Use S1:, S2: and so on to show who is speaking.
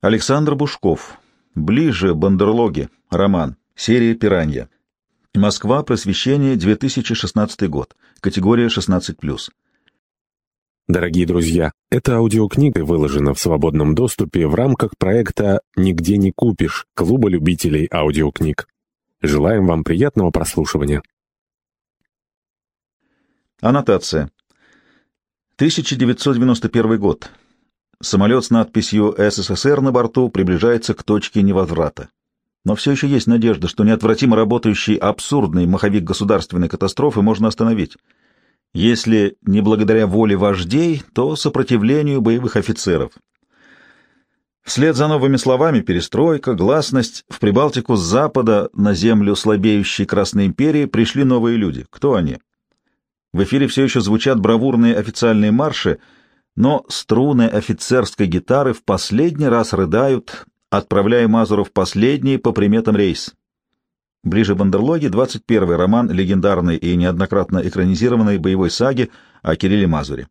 S1: Александр Бушков. Ближе Бандерлоги. Роман. Серия «Пиранья». Москва. Просвещение. 2016 год. Категория 16+.
S2: Дорогие друзья, эта аудиокнига выложена в свободном доступе в рамках проекта «Нигде не купишь» Клуба любителей аудиокниг. Желаем вам приятного прослушивания.
S1: Аннотация. 1991 год. Самолет с надписью «СССР» на борту приближается к точке невозврата. Но все еще есть надежда, что неотвратимо работающий абсурдный маховик государственной катастрофы можно остановить. Если не благодаря воле вождей, то сопротивлению боевых офицеров. Вслед за новыми словами перестройка, гласность, в Прибалтику с запада на землю слабеющей Красной империи пришли новые люди. Кто они? В эфире все еще звучат бравурные официальные марши — но струны офицерской гитары в последний раз рыдают, отправляя Мазуру в последний по приметам рейс. Ближе Бандерлоги, 21 роман легендарной и неоднократно экранизированной боевой саги о Кирилле Мазуре.